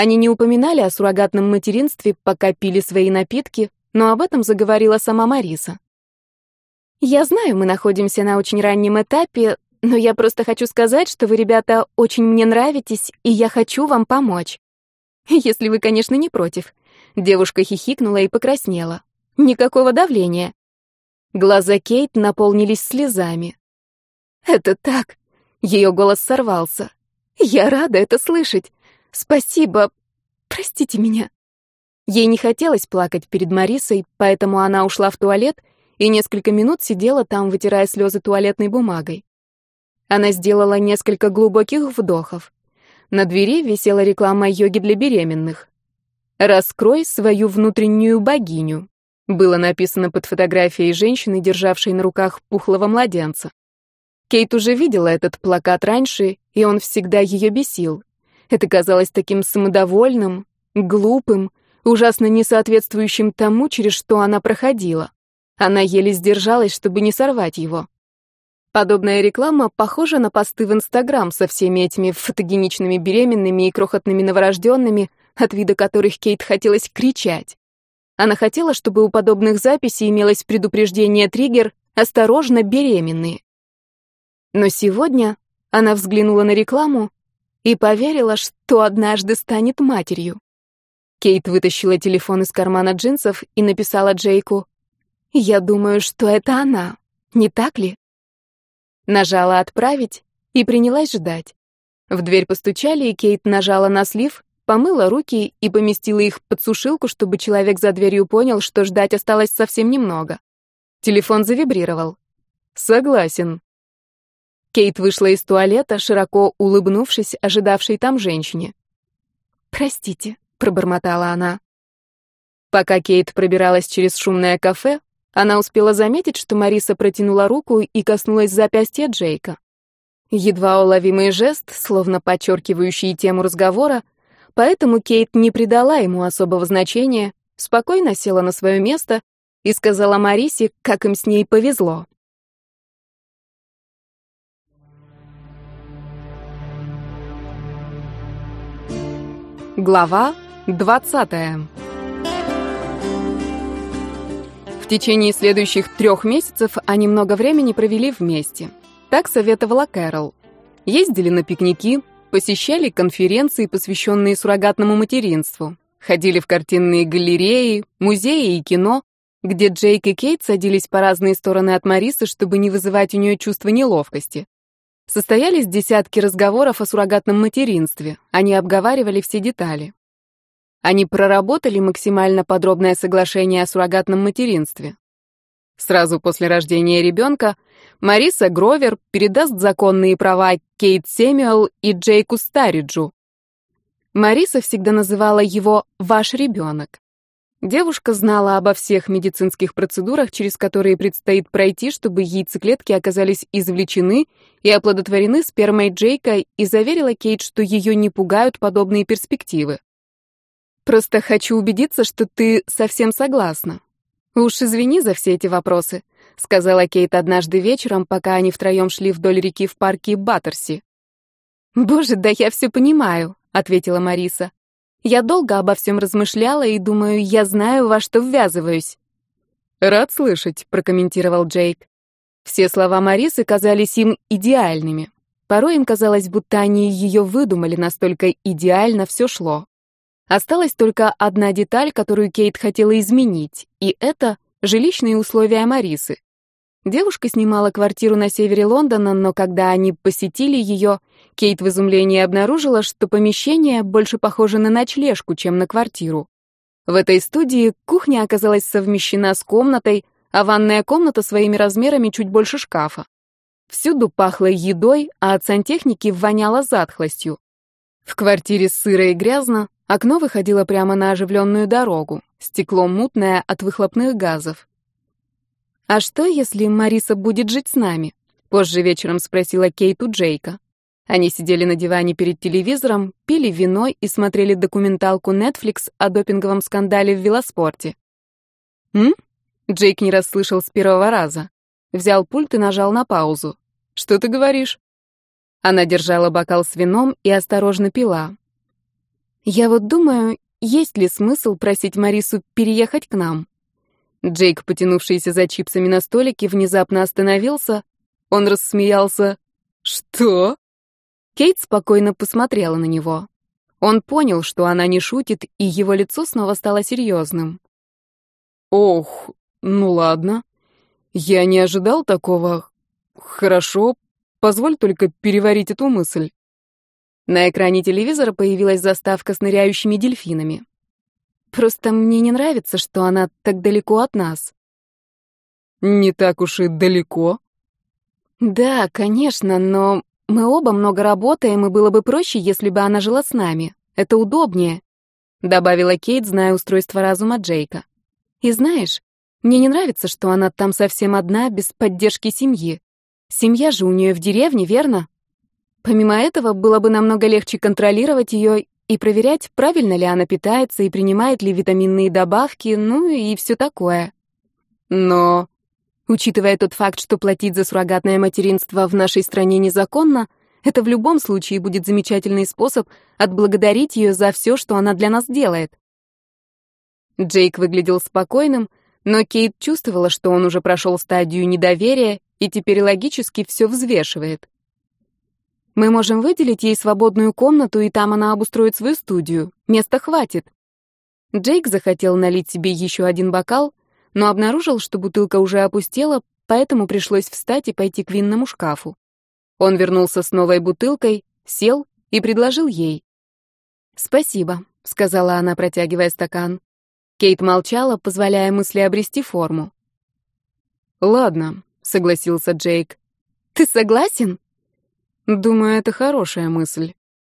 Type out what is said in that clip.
Они не упоминали о суррогатном материнстве, пока пили свои напитки, но об этом заговорила сама Мариса. «Я знаю, мы находимся на очень раннем этапе, но я просто хочу сказать, что вы, ребята, очень мне нравитесь, и я хочу вам помочь. Если вы, конечно, не против». Девушка хихикнула и покраснела. Никакого давления. Глаза Кейт наполнились слезами. «Это так!» Ее голос сорвался. «Я рада это слышать. Спасибо. Простите меня». Ей не хотелось плакать перед Марисой, поэтому она ушла в туалет и несколько минут сидела там, вытирая слезы туалетной бумагой. Она сделала несколько глубоких вдохов. На двери висела реклама йоги для беременных. «Раскрой свою внутреннюю богиню», было написано под фотографией женщины, державшей на руках пухлого младенца. Кейт уже видела этот плакат раньше, и он всегда ее бесил. Это казалось таким самодовольным, глупым, ужасно несоответствующим тому, через что она проходила. Она еле сдержалась, чтобы не сорвать его. Подобная реклама похожа на посты в Инстаграм со всеми этими фотогеничными беременными и крохотными новорожденными, от вида которых Кейт хотелось кричать. Она хотела, чтобы у подобных записей имелось предупреждение триггер «Осторожно, беременные». Но сегодня она взглянула на рекламу и поверила, что однажды станет матерью. Кейт вытащила телефон из кармана джинсов и написала Джейку «Я думаю, что это она, не так ли?» Нажала «Отправить» и принялась ждать. В дверь постучали, и Кейт нажала на слив, помыла руки и поместила их под сушилку, чтобы человек за дверью понял, что ждать осталось совсем немного. Телефон завибрировал. «Согласен». Кейт вышла из туалета, широко улыбнувшись ожидавшей там женщине. «Простите», пробормотала она. Пока Кейт пробиралась через шумное кафе, она успела заметить, что Мариса протянула руку и коснулась запястья Джейка. Едва уловимый жест, словно подчеркивающий тему разговора, поэтому Кейт не придала ему особого значения, спокойно села на свое место и сказала Марисе, как им с ней повезло. Глава 20. В течение следующих трех месяцев они много времени провели вместе. Так советовала Кэрол. Ездили на пикники, посещали конференции, посвященные суррогатному материнству, ходили в картинные галереи, музеи и кино, где Джейк и Кейт садились по разные стороны от Марисы, чтобы не вызывать у нее чувство неловкости. Состоялись десятки разговоров о суррогатном материнстве, они обговаривали все детали. Они проработали максимально подробное соглашение о суррогатном материнстве. Сразу после рождения ребенка Мариса Гровер передаст законные права Кейт Сэмюэл и Джейку Стариджу. Мариса всегда называла его «ваш ребенок». Девушка знала обо всех медицинских процедурах, через которые предстоит пройти, чтобы яйцеклетки оказались извлечены и оплодотворены спермой Джейка, и заверила Кейт, что ее не пугают подобные перспективы. Просто хочу убедиться, что ты совсем согласна. Уж извини за все эти вопросы, сказала Кейт однажды вечером, пока они втроем шли вдоль реки в парке Баттерси. Боже, да я все понимаю, ответила Мариса. Я долго обо всем размышляла и думаю, я знаю, во что ввязываюсь. Рад слышать, прокомментировал Джейк. Все слова Марисы казались им идеальными. Порой им казалось, будто они ее выдумали, настолько идеально все шло. Осталась только одна деталь, которую Кейт хотела изменить, и это жилищные условия Марисы. Девушка снимала квартиру на севере Лондона, но когда они посетили ее, Кейт в изумлении обнаружила, что помещение больше похоже на ночлежку, чем на квартиру. В этой студии кухня оказалась совмещена с комнатой, а ванная комната своими размерами чуть больше шкафа. Всюду пахло едой, а от сантехники воняло затхлостью. В квартире сыро и грязно, Окно выходило прямо на оживленную дорогу, стекло мутное от выхлопных газов. «А что, если Мариса будет жить с нами?» — позже вечером спросила Кейт у Джейка. Они сидели на диване перед телевизором, пили вино и смотрели документалку Netflix о допинговом скандале в велоспорте. «М?» — Джейк не расслышал с первого раза. Взял пульт и нажал на паузу. «Что ты говоришь?» Она держала бокал с вином и осторожно пила. Я вот думаю, есть ли смысл просить Марису переехать к нам? Джейк, потянувшийся за чипсами на столике, внезапно остановился. Он рассмеялся. «Что?» Кейт спокойно посмотрела на него. Он понял, что она не шутит, и его лицо снова стало серьезным. «Ох, ну ладно. Я не ожидал такого. Хорошо, позволь только переварить эту мысль». На экране телевизора появилась заставка с ныряющими дельфинами. Просто мне не нравится, что она так далеко от нас. Не так уж и далеко. Да, конечно, но мы оба много работаем, и было бы проще, если бы она жила с нами. Это удобнее, добавила Кейт, зная устройство разума Джейка. И знаешь, мне не нравится, что она там совсем одна, без поддержки семьи. Семья же у нее в деревне, верно? Помимо этого, было бы намного легче контролировать ее и проверять, правильно ли она питается и принимает ли витаминные добавки, ну и все такое. Но, учитывая тот факт, что платить за суррогатное материнство в нашей стране незаконно, это в любом случае будет замечательный способ отблагодарить ее за все, что она для нас делает. Джейк выглядел спокойным, но Кейт чувствовала, что он уже прошел стадию недоверия и теперь логически все взвешивает. Мы можем выделить ей свободную комнату, и там она обустроит свою студию. Места хватит. Джейк захотел налить себе еще один бокал, но обнаружил, что бутылка уже опустела, поэтому пришлось встать и пойти к винному шкафу. Он вернулся с новой бутылкой, сел и предложил ей. «Спасибо», — сказала она, протягивая стакан. Кейт молчала, позволяя мысли обрести форму. «Ладно», — согласился Джейк. «Ты согласен?» Думаю, это хорошая мысль.